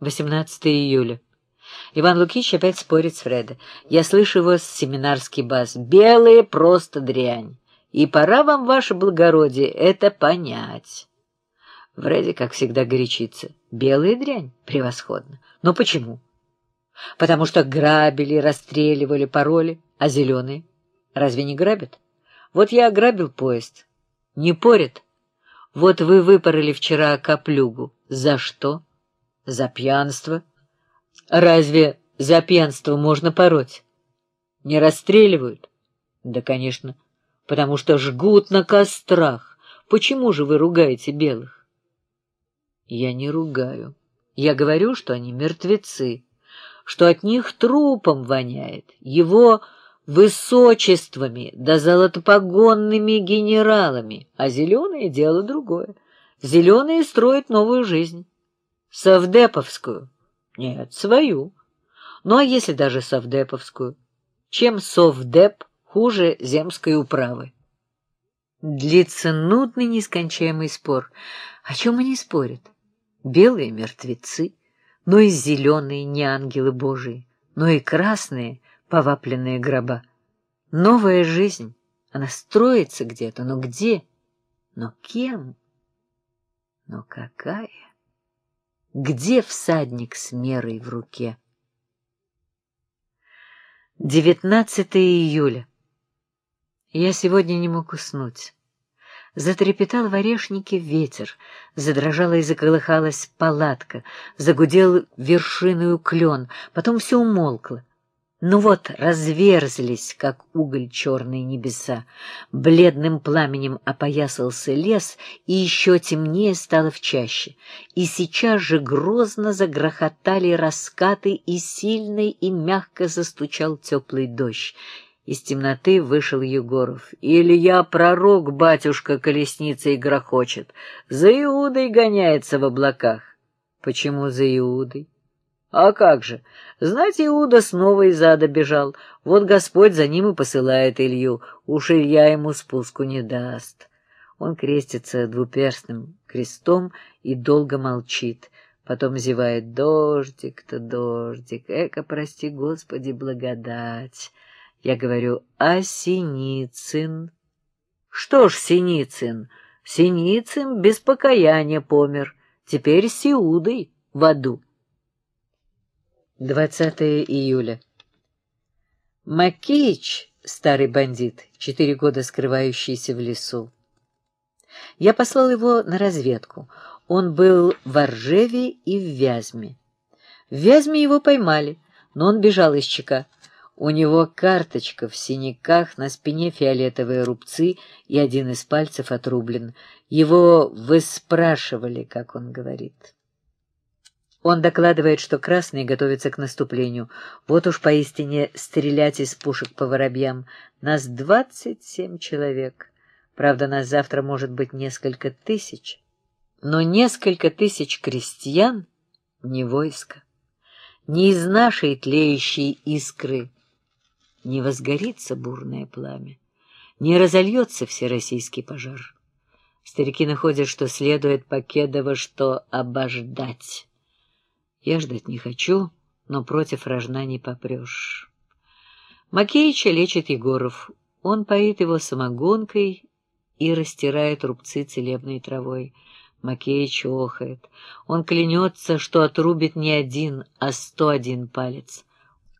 18 июля. Иван Лукич опять спорит с Фредо. Я слышу его семинарский бас. «Белые просто дрянь. И пора вам, ваше благородие, это понять». Фредди, как всегда, горячится. «Белая дрянь? Превосходно. Но почему?» «Потому что грабили, расстреливали, пароли. А зеленые? Разве не грабят? Вот я ограбил поезд. Не порят. Вот вы выпороли вчера коплюгу. За что?» За пьянство. Разве за пьянство можно пороть? Не расстреливают? Да, конечно, потому что жгут на кострах. Почему же вы ругаете белых? Я не ругаю. Я говорю, что они мертвецы, что от них трупом воняет, его высочествами да золотопогонными генералами, а зеленые — дело другое. Зеленые строят новую жизнь. Совдеповскую? Нет, свою. Ну а если даже совдеповскую? Чем совдеп хуже земской управы? Длится нудный нескончаемый спор. О чем они спорят? Белые мертвецы, но и зеленые не ангелы Божии, но и красные повапленные гроба. Новая жизнь, она строится где-то, но где? Но кем? Но какая? Где всадник с мерой в руке? 19 июля. Я сегодня не мог уснуть. Затрепетал в орешнике ветер, задрожала и заколыхалась палатка, загудел вершиною клен, потом все умолкло. Ну вот, разверзлись, как уголь черные небеса. Бледным пламенем опоясался лес, и еще темнее стало в чаще. И сейчас же грозно загрохотали раскаты, и сильный и мягко застучал теплый дождь. Из темноты вышел Егоров. «Илья пророк, батюшка, колесницей грохочет. За Иудой гоняется в облаках». «Почему за Иудой?» А как же? Знать, Иуда снова из ада бежал. Вот Господь за ним и посылает Илью. Уж Илья ему спуску не даст. Он крестится двуперстным крестом и долго молчит. Потом зевает «Дождик-то, дождик, эко, прости, Господи, благодать». Я говорю «А Синицын?» «Что ж Синицын? Синицын без покаяния помер. Теперь с Иудой в аду». 20 июля. Макеич, старый бандит, четыре года скрывающийся в лесу. Я послал его на разведку. Он был в Оржеве и в Вязьме. В Вязьме его поймали, но он бежал из ЧК. У него карточка в синяках, на спине фиолетовые рубцы и один из пальцев отрублен. Его выспрашивали, как он говорит. Он докладывает, что красные готовятся к наступлению. Вот уж поистине стрелять из пушек по воробьям. Нас двадцать семь человек. Правда, нас завтра может быть несколько тысяч. Но несколько тысяч крестьян — не войско. Не из нашей тлеющей искры не возгорится бурное пламя, не разольется всероссийский пожар. Старики находят, что следует Покедово, что обождать. Я ждать не хочу, но против рожна не попрешь. Макеича лечит Егоров. Он поит его самогонкой и растирает рубцы целебной травой. Макеич охает. Он клянется, что отрубит не один, а сто один палец.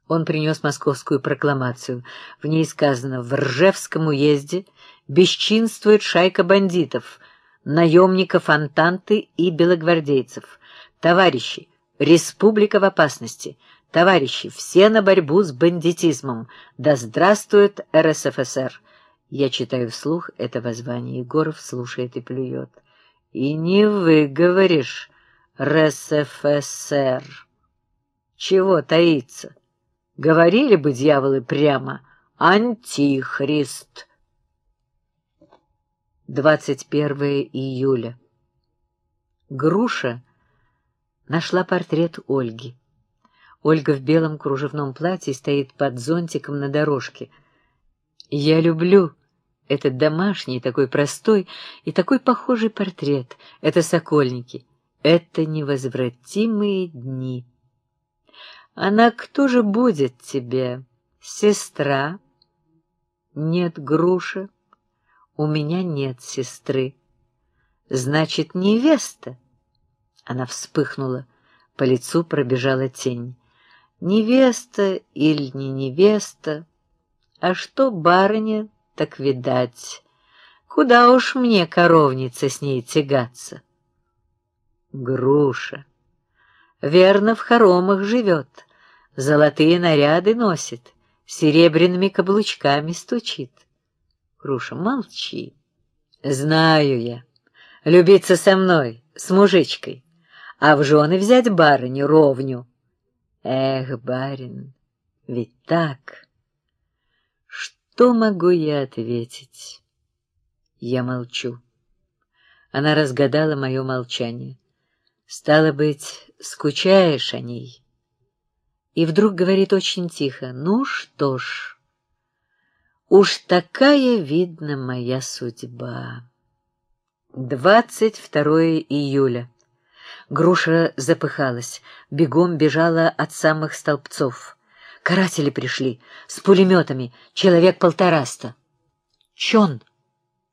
Он принес московскую прокламацию. В ней сказано «В Ржевском уезде бесчинствует шайка бандитов, наемников Антанты и белогвардейцев. Товарищи, Республика в опасности. Товарищи, все на борьбу с бандитизмом. Да здравствует РСФСР. Я читаю вслух это воззвание. Егоров слушает и плюет. И не выговоришь, РСФСР. Чего таится? Говорили бы дьяволы прямо. Антихрист. 21 июля. Груша нашла портрет Ольги. Ольга в белом кружевном платье стоит под зонтиком на дорожке. Я люблю этот домашний, такой простой и такой похожий портрет. Это Сокольники. Это невозвратимые дни. Она кто же будет тебе? Сестра? Нет, груша. У меня нет сестры. Значит, невеста. Она вспыхнула. По лицу пробежала тень. Невеста или не невеста? А что барыня, так видать. Куда уж мне, коровница, с ней тягаться? Груша. Верно, в хоромах живет, золотые наряды носит, серебряными каблучками стучит. Груша, молчи. Знаю я. Любиться со мной, с мужичкой, а в жены взять барыню ровню. Эх, барин, ведь так. Что могу я ответить? Я молчу. Она разгадала мое молчание. Стало быть, скучаешь о ней? И вдруг говорит очень тихо, ну что ж, уж такая, видно, моя судьба. 22 июля. Груша запыхалась, бегом бежала от самых столбцов. Каратели пришли, с пулеметами, человек полтораста. Чон?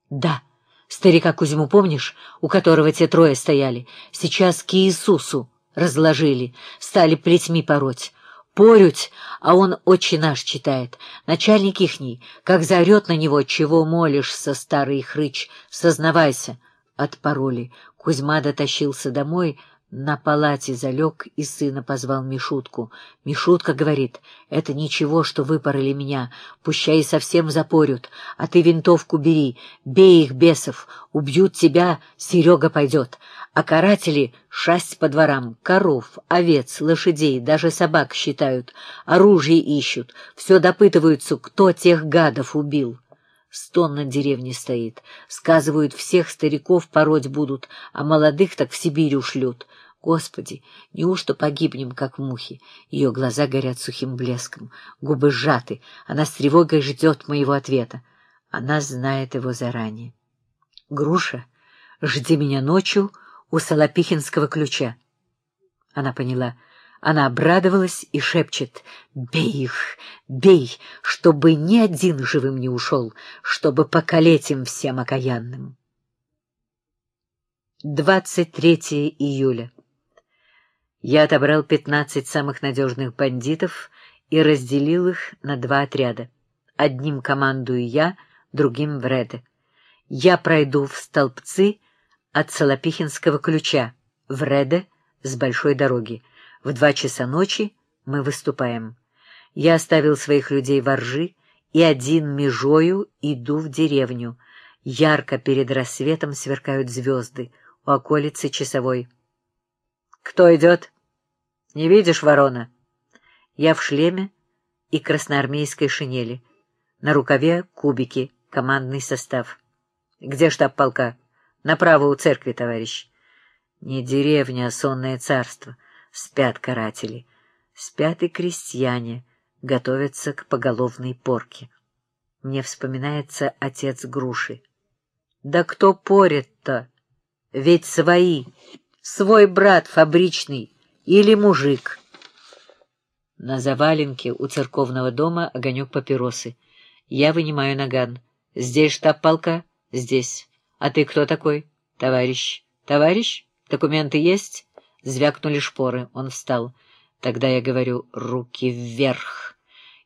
Да. Старика Кузьму помнишь, у которого те трое стояли? Сейчас к Иисусу разложили, стали плетьми пороть. Порють, а он «Отче наш» читает. Начальник ихний, как заорет на него, чего молишься, старый хрыч, сознавайся. От пароли Кузьма дотащился домой, на палате залег и сына позвал Мишутку. Мишутка говорит, это ничего, что выпороли меня, пущай совсем запорют, а ты винтовку бери, бей их бесов, убьют тебя, Серега пойдет. А каратели шасть по дворам, коров, овец, лошадей, даже собак считают, оружие ищут, все допытываются, кто тех гадов убил. Стон на деревне стоит. Сказывают, всех стариков пороть будут, а молодых так в Сибирь ушлют. Господи, неужто погибнем, как мухи? Ее глаза горят сухим блеском, губы сжаты. Она с тревогой ждет моего ответа. Она знает его заранее. Груша, жди меня ночью у Солопихинского ключа. Она поняла — она обрадовалась и шепчет «Бей их, бей, чтобы ни один живым не ушел, чтобы покалеть им всем окаянным». 23 июля. Я отобрал пятнадцать самых надежных бандитов и разделил их на два отряда. Одним командую я, другим — Вреде. Я пройду в столбцы от Солопихинского ключа, Вреде с большой дороги. В два часа ночи мы выступаем. Я оставил своих людей во ржи и один межою иду в деревню. Ярко перед рассветом сверкают звезды у околицы часовой. «Кто идет? Не видишь, ворона?» Я в шлеме и красноармейской шинели. На рукаве кубики, командный состав. «Где штаб полка?» «Направо у церкви, товарищ». «Не деревня, а сонное царство». Спят каратели, спят и крестьяне, готовятся к поголовной порке. Мне вспоминается отец груши. Да кто порет-то? Ведь свои, свой брат фабричный или мужик. На заваленке у церковного дома огонек папиросы. Я вынимаю наган. Здесь штаб полка? Здесь. А ты кто такой? Товарищ. Товарищ? Документы есть? Звякнули шпоры. Он встал. Тогда я говорю «руки вверх».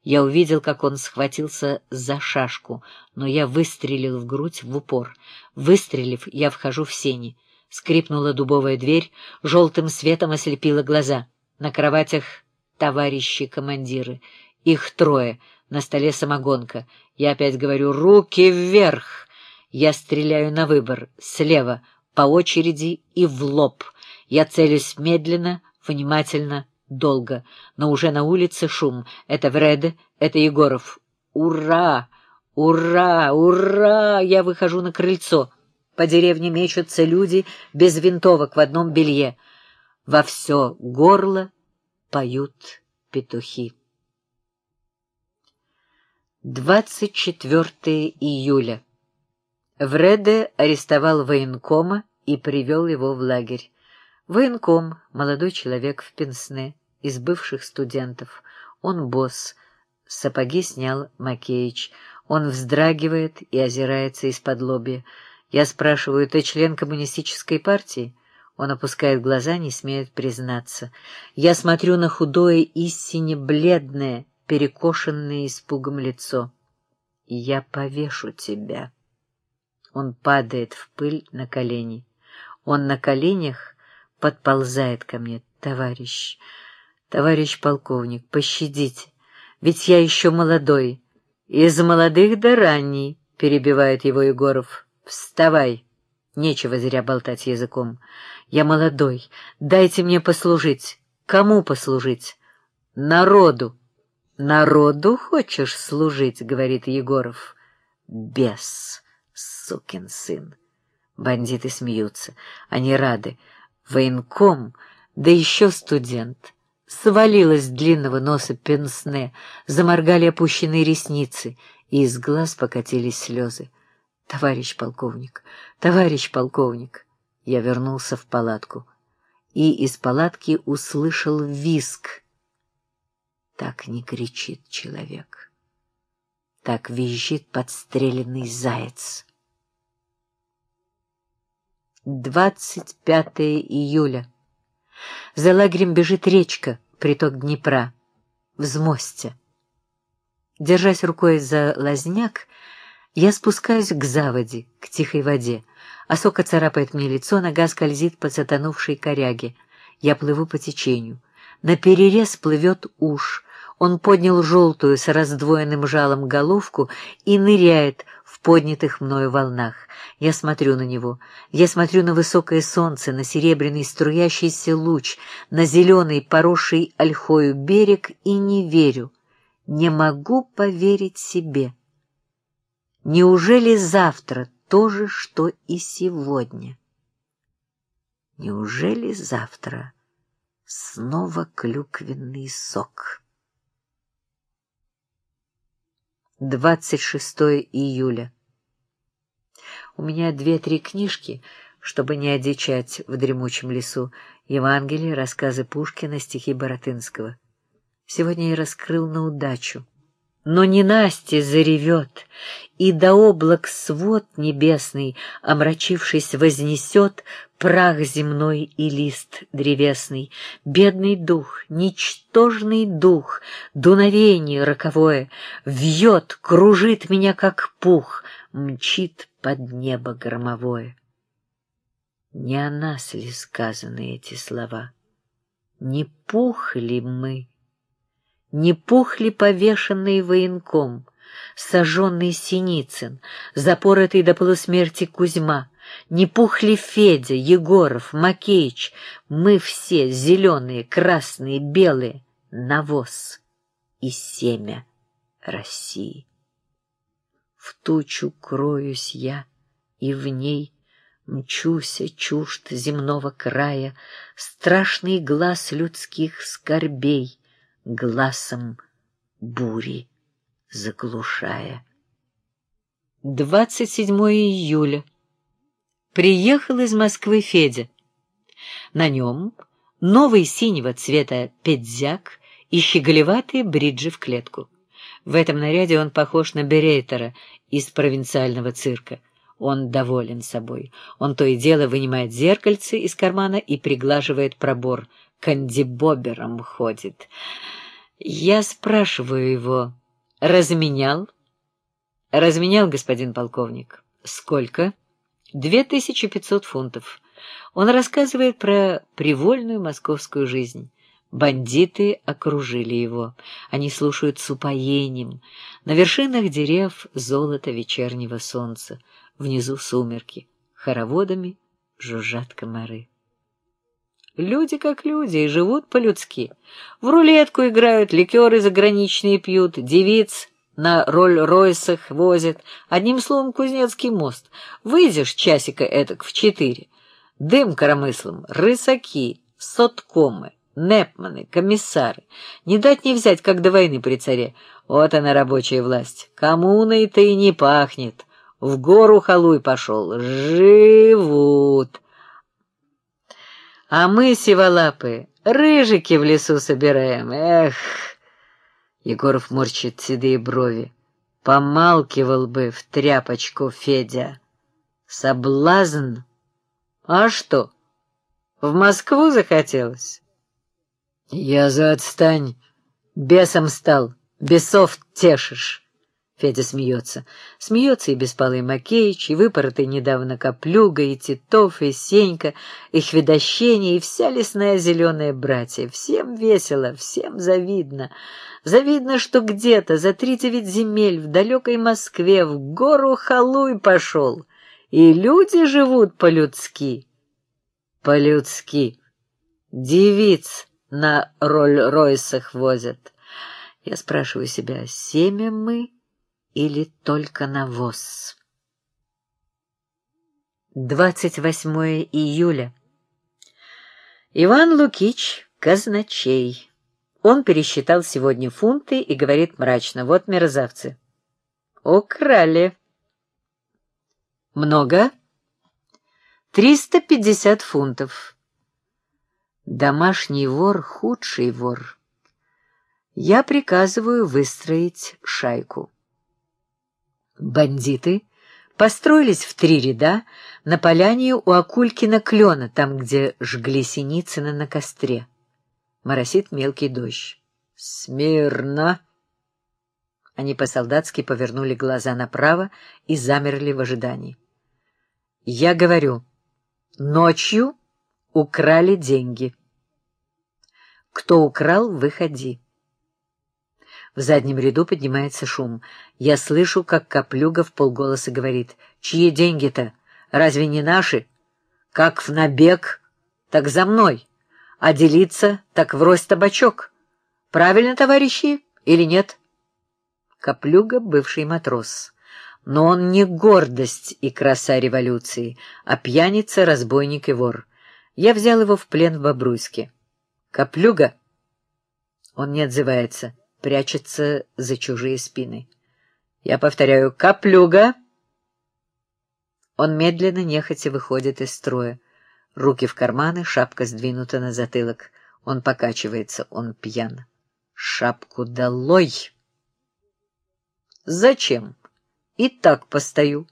Я увидел, как он схватился за шашку, но я выстрелил в грудь в упор. Выстрелив, я вхожу в сени. Скрипнула дубовая дверь, желтым светом ослепила глаза. На кроватях товарищи-командиры. Их трое. На столе самогонка. Я опять говорю «руки вверх». Я стреляю на выбор, слева, по очереди и в лоб — я целюсь медленно, внимательно, долго, но уже на улице шум. Это Вреде, это Егоров. Ура! Ура! Ура! Я выхожу на крыльцо. По деревне мечутся люди без винтовок в одном белье. Во все горло поют петухи. 24 июля. Вреде арестовал военкома и привел его в лагерь. Военком, молодой человек в пенсне, из бывших студентов. Он босс. Сапоги снял Макеич. Он вздрагивает и озирается из-под лобья. Я спрашиваю, ты член коммунистической партии? Он опускает глаза, не смеет признаться. Я смотрю на худое, истине бледное, перекошенное испугом лицо. Я повешу тебя. Он падает в пыль на колени. Он на коленях подползает ко мне. Товарищ, товарищ полковник, пощадите, ведь я еще молодой. Из молодых до ранней, перебивает его Егоров. Вставай. Нечего зря болтать языком. Я молодой. Дайте мне послужить. Кому послужить? Народу. Народу хочешь служить, говорит Егоров. Бес, сукин сын. Бандиты смеются. Они рады. Военком, да еще студент. Свалилась длинного носа пенсне, заморгали опущенные ресницы, и из глаз покатились слезы. «Товарищ полковник! Товарищ полковник!» Я вернулся в палатку и из палатки услышал виск. Так не кричит человек. Так визжит подстреленный заяц. 25 июля. За лагерем бежит речка, приток Днепра, взмостье. Держась рукой за лазняк, я спускаюсь к заводе, к тихой воде. Осока царапает мне лицо, нога скользит по затонувшей коряге. Я плыву по течению. На перерез плывет уж. Он поднял желтую с раздвоенным жалом головку и ныряет в поднятых мною волнах. Я смотрю на него. Я смотрю на высокое солнце, на серебряный струящийся луч, на зеленый, поросший ольхою берег и не верю. Не могу поверить себе. Неужели завтра то же, что и сегодня? Неужели завтра снова клюквенный сок? 26 июля. У меня две-три книжки, чтобы не одичать в дремучем лесу. Евангелие, рассказы Пушкина, стихи Боротынского. Сегодня я раскрыл на удачу. Но не Настя заревет, и до облак свод небесный, омрачившись, вознесет прах земной и лист древесный. Бедный дух, ничтожный дух, дуновение роковое, вьет, кружит меня, как пух, мчит под небо громовое. Не о нас ли сказаны эти слова? Не пух ли мы? Не пух ли повешенный военком, сожженный Синицын, запоротый до полусмерти Кузьма, не пух ли Федя, Егоров, Макеич, мы все зеленые, красные, белые, навоз и семя России. В тучу кроюсь я, и в ней мчуся чужд земного края, страшный глаз людских скорбей, глазом бури заглушая. 27 июля. Приехал из Москвы Федя. На нем новый синего цвета педзяк и щеголеватые бриджи в клетку. В этом наряде он похож на Берейтера из провинциального цирка. Он доволен собой. Он то и дело вынимает зеркальце из кармана и приглаживает пробор. Кандибобером ходит. Я спрашиваю его, разменял? Разменял, господин полковник. Сколько? Две тысячи пятьсот фунтов. Он рассказывает про привольную московскую жизнь. Бандиты окружили его. Они слушают с упоением. На вершинах дерев золото вечернего солнца. Внизу сумерки. Хороводами жужжат комары. Люди как люди и живут по-людски. В рулетку играют, ликеры заграничные пьют, девиц на Роль-Ройсах возят. Одним словом, Кузнецкий мост. Выйдешь часика этак в четыре. Дым коромыслом, рысаки, соткомы, непманы, комиссары. Не дать не взять, как до войны при царе. Вот она, рабочая власть. Коммуной-то и не пахнет. В гору халуй пошел. Живут. А мы, сиволапы, рыжики в лесу собираем. Эх! Егоров морщит седые брови. Помалкивал бы в тряпочку Федя. Соблазн? А что, в Москву захотелось? Я за отстань. Бесом стал, бесов тешишь. Федя смеется. Смеется и Беспалый Макеич, и выпоротый недавно Коплюга, и Титов, и Сенька, и Хведощение, и вся лесная зеленая братья. Всем весело, всем завидно. Завидно, что где-то за три девять земель в далекой Москве в гору Халуй пошел, и люди живут по-людски. По-людски. Девиц на Роль-Ройсах возят. Я спрашиваю себя, семя мы или только навоз. 28 июля. Иван Лукич казначей. Он пересчитал сегодня фунты и говорит мрачно, вот мерзавцы. Украли. Много? Триста пятьдесят фунтов. Домашний вор — худший вор. Я приказываю выстроить шайку. Бандиты построились в три ряда на поляне у Акулькина клена, там, где жгли Синицына на костре. Моросит мелкий дождь. «Смирно!» Они по-солдатски повернули глаза направо и замерли в ожидании. «Я говорю, ночью украли деньги. Кто украл, выходи». В заднем ряду поднимается шум. Я слышу, как Коплюга в полголоса говорит. «Чьи деньги-то? Разве не наши? Как в набег, так за мной. А делиться, так врозь табачок. Правильно, товарищи, или нет?» Коплюга — бывший матрос. Но он не гордость и краса революции, а пьяница, разбойник и вор. Я взял его в плен в Бобруйске. «Коплюга?» Он не отзывается прячется за чужие спины. Я повторяю «Каплюга!» Он медленно, нехотя выходит из строя. Руки в карманы, шапка сдвинута на затылок. Он покачивается, он пьян. Шапку долой! Зачем? И так постою.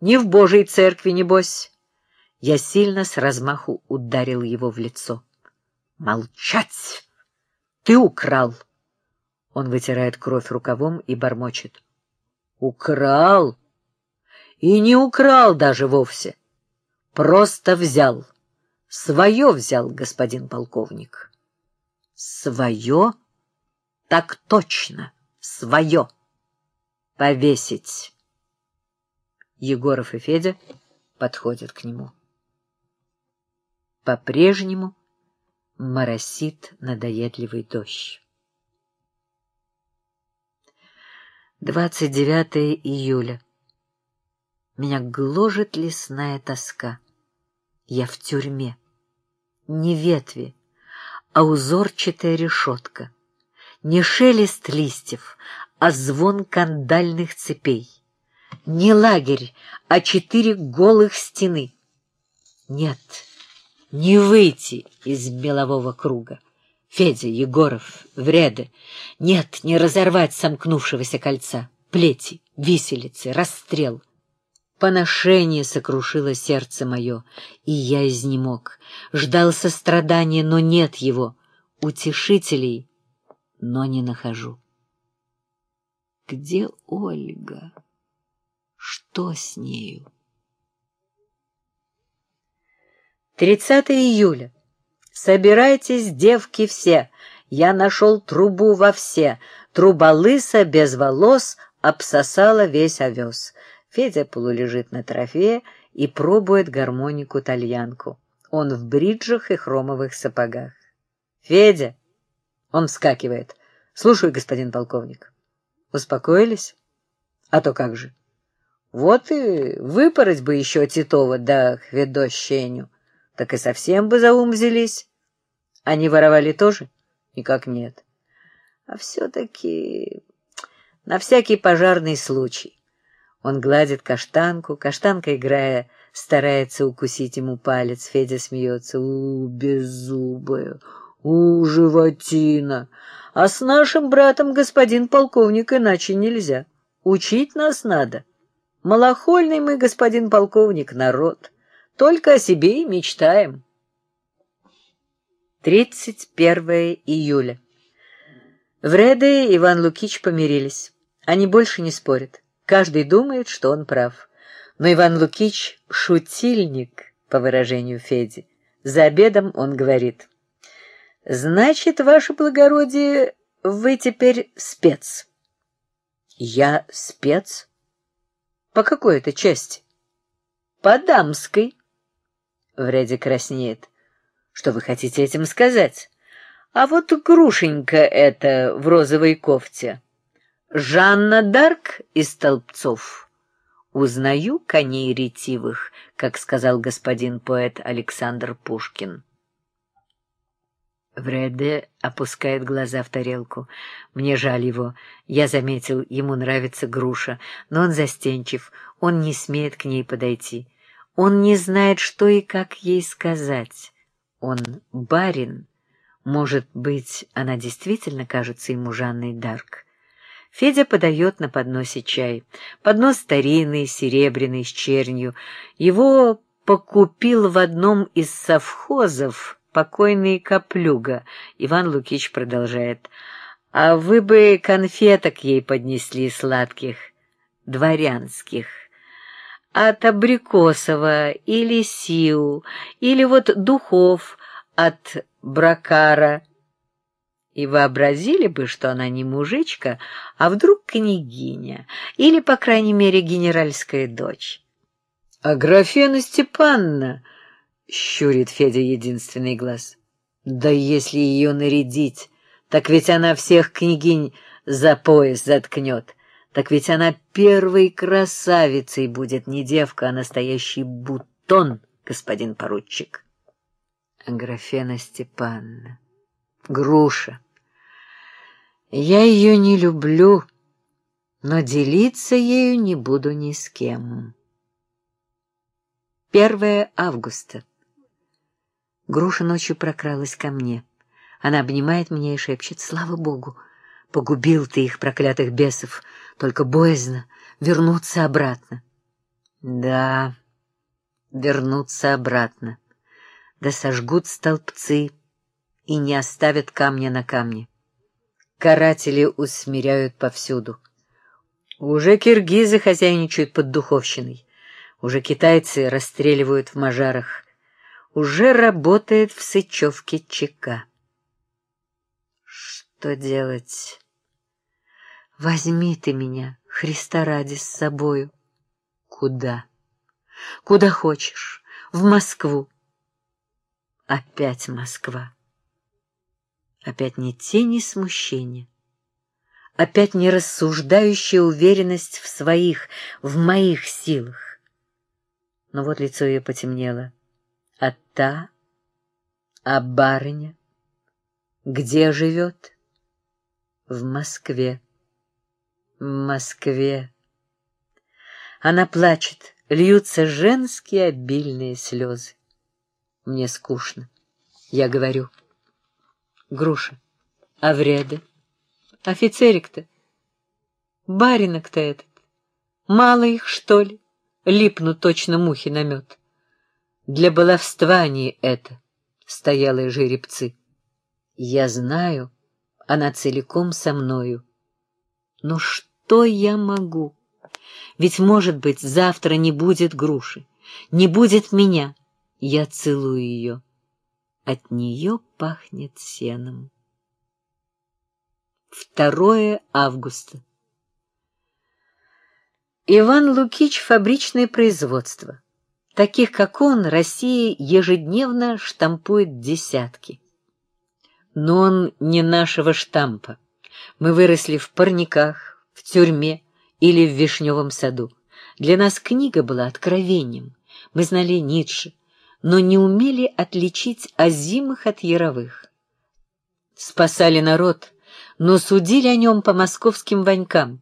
Не в Божьей церкви, небось. Я сильно с размаху ударил его в лицо. Молчать! Ты украл! Он вытирает кровь рукавом и бормочет. «Украл? И не украл даже вовсе. Просто взял. Свое взял, господин полковник». «Свое? Так точно, свое. Повесить». Егоров и Федя подходят к нему. По-прежнему моросит надоедливый дождь. 29 июля. Меня гложет лесная тоска. Я в тюрьме. Не ветви, а узорчатая решетка. Не шелест листьев, а звон кандальных цепей. Не лагерь, а четыре голых стены. Нет, не выйти из мелового круга. Федя, Егоров, Вреды. Нет, не разорвать сомкнувшегося кольца. Плети, виселицы, расстрел. Поношение сокрушило сердце мое, и я изнемог. Ждал сострадания, но нет его. Утешителей, но не нахожу. Где Ольга? Что с нею? 30 июля. Собирайтесь, девки, все. Я нашел трубу во все. Труба лыса, без волос, обсосала весь овес. Федя полулежит на трофе и пробует гармонику-тальянку. Он в бриджах и хромовых сапогах. «Федя!» Он вскакивает. «Слушаю, господин полковник». «Успокоились? А то как же?» «Вот и выпороть бы еще Титова да Хведощеню так и совсем бы за ум взялись. Они воровали тоже? Никак нет. А все-таки на всякий пожарный случай. Он гладит каштанку, каштанка, играя старается укусить ему палец. Федя смеется. У, беззубая, у, животина. А с нашим братом, господин полковник, иначе нельзя. Учить нас надо. Малохольный мы, господин полковник, народ. Только о себе и мечтаем. 31 июля. Вреда и Иван Лукич помирились. Они больше не спорят. Каждый думает, что он прав. Но Иван Лукич — шутильник, по выражению Феди. За обедом он говорит. «Значит, ваше благородие, вы теперь спец». «Я спец? По какой это части?» «По дамской». Вредя краснеет. «Что вы хотите этим сказать?» «А вот грушенька эта в розовой кофте». Жанна Дарк из Толпцов. Узнаю коней ретивых, как сказал господин поэт Александр Пушкин. Вреде опускает глаза в тарелку. Мне жаль его. Я заметил, ему нравится груша, но он застенчив, он не смеет к ней подойти. Он не знает, что и как ей сказать. Он барин. Может быть, она действительно кажется ему Жанной Дарк. Федя подает на подносе чай. Поднос старинный, серебряный, с чернью. Его покупил в одном из совхозов покойный Каплюга. Иван Лукич продолжает. А вы бы конфеток ей поднесли сладких, дворянских. От Абрикосова или Сиу, или вот духов от Бракара и вообразили бы, что она не мужичка, а вдруг княгиня, или, по крайней мере, генеральская дочь. — А Графена Степанна, — щурит Федя единственный глаз, — да если ее нарядить, так ведь она всех княгинь за пояс заткнет. Так ведь она первой красавицей будет не девка, а настоящий бутон, господин поручик. Аграфена Степанна. Груша. Я ее не люблю, но делиться ею не буду ни с кем. 1 августа. Груша ночью прокралась ко мне. Она обнимает меня и шепчет, «Слава Богу! Погубил ты их, проклятых бесов, только боязно вернуться обратно». Да, вернуться обратно. Да сожгут столбцы и не оставят камня на камне. Каратели усмиряют повсюду. Уже киргизы хозяйничают под Духовщиной. Уже китайцы расстреливают в мажарах. Уже работает в Сычевке ЧК. Что делать? Возьми ты меня, Христа ради, с собою. Куда? Куда хочешь. В Москву. Опять Москва. Опять ни тени смущения. Опять нерассуждающая уверенность в своих, в моих силах. Но вот лицо ее потемнело. А та, а барыня, где живет? В Москве. Москве. Она плачет, льются женские обильные слезы. Мне скучно. Я говорю — Груша. А вреды? Офицерик-то? Баринок-то этот? Мало их, что ли? Липнут точно мухи на мед. Для баловства они это, стоялые жеребцы. Я знаю, она целиком со мною. Но что я могу? Ведь, может быть, завтра не будет груши, не будет меня. Я целую ее. От нее пахнет сеном. 2 августа. Иван Лукич — фабричное производство. Таких, как он, Россия ежедневно штампует десятки. Но он не нашего штампа. Мы выросли в парниках, в тюрьме или в вишневом саду. Для нас книга была откровением. Мы знали Ницше, но не умели отличить озимых от яровых. Спасали народ, но судили о нем по московским ванькам.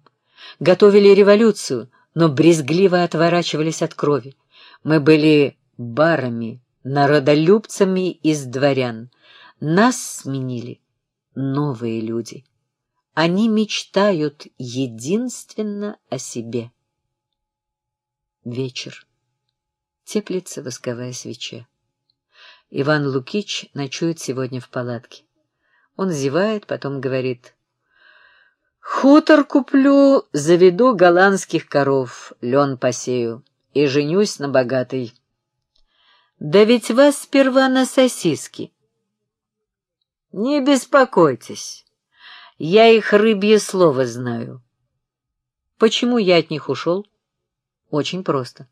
Готовили революцию, но брезгливо отворачивались от крови. Мы были барами, народолюбцами из дворян. Нас сменили новые люди. Они мечтают единственно о себе. Вечер. Теплится восковая свеча. Иван Лукич ночует сегодня в палатке. Он зевает, потом говорит. «Хутор куплю, заведу голландских коров, лен посею и женюсь на богатой». «Да ведь вас сперва на сосиски». «Не беспокойтесь, я их рыбье слово знаю». «Почему я от них ушел?» «Очень просто.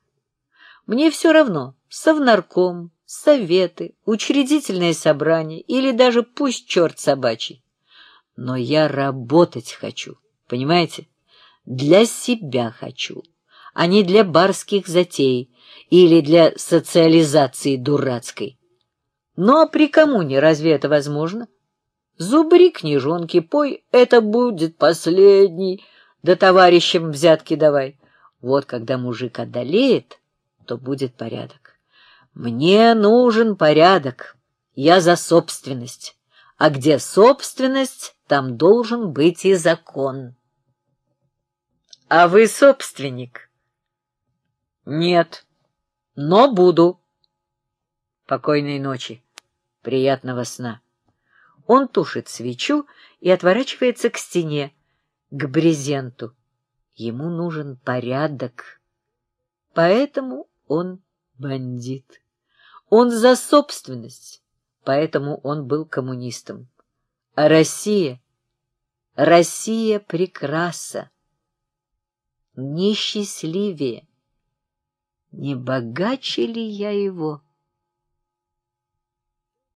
Мне все равно, совнарком, советы, учредительное собрание или даже пусть черт собачий. Но я работать хочу, понимаете? Для себя хочу, а не для барских затей или для социализации дурацкой. Но при коммуне разве это возможно? Зубри книжонки, пой, это будет последний, да товарищам взятки давай. Вот когда мужик одолеет, то будет порядок. Мне нужен порядок. Я за собственность. А где собственность, там должен быть и закон. А вы собственник? Нет, но буду. Покойной ночи, приятного сна. Он тушит свечу и отворачивается к стене, к брезенту. Ему нужен порядок. Поэтому он бандит. Он за собственность, поэтому он был коммунистом. А Россия, Россия прекраса, несчастливее. Не богаче ли я его?